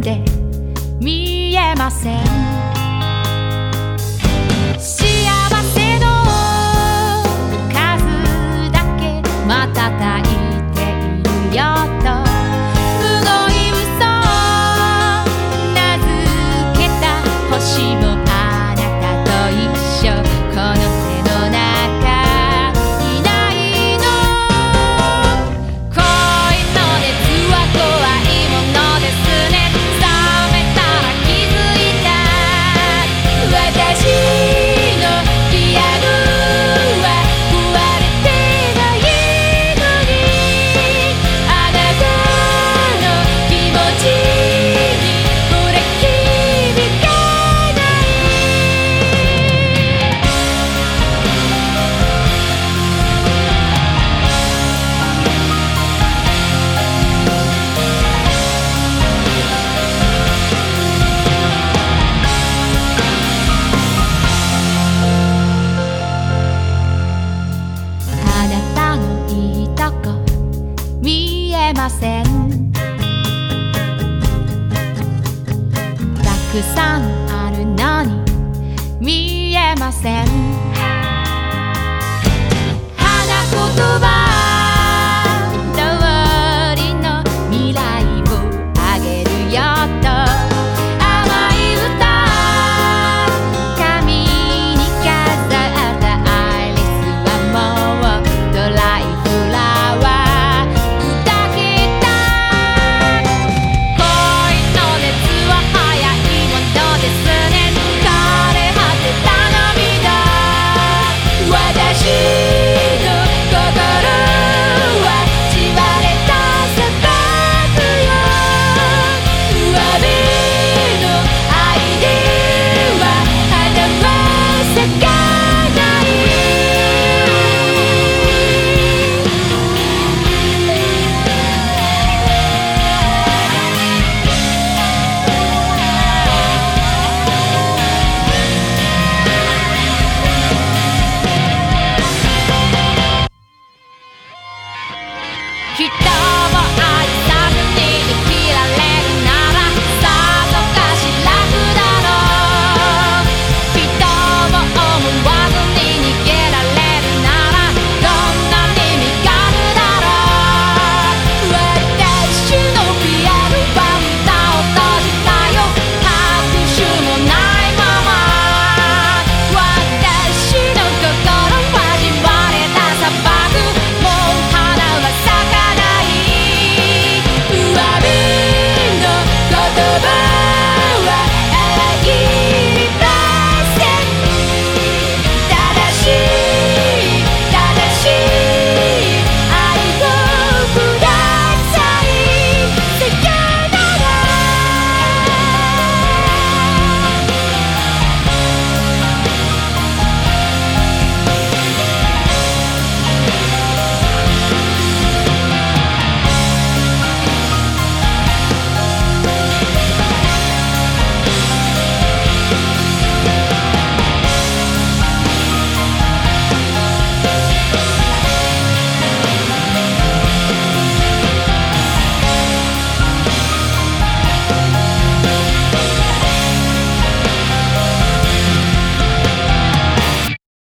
で見えません。ません」「たくさんあるのに見えません」「花言葉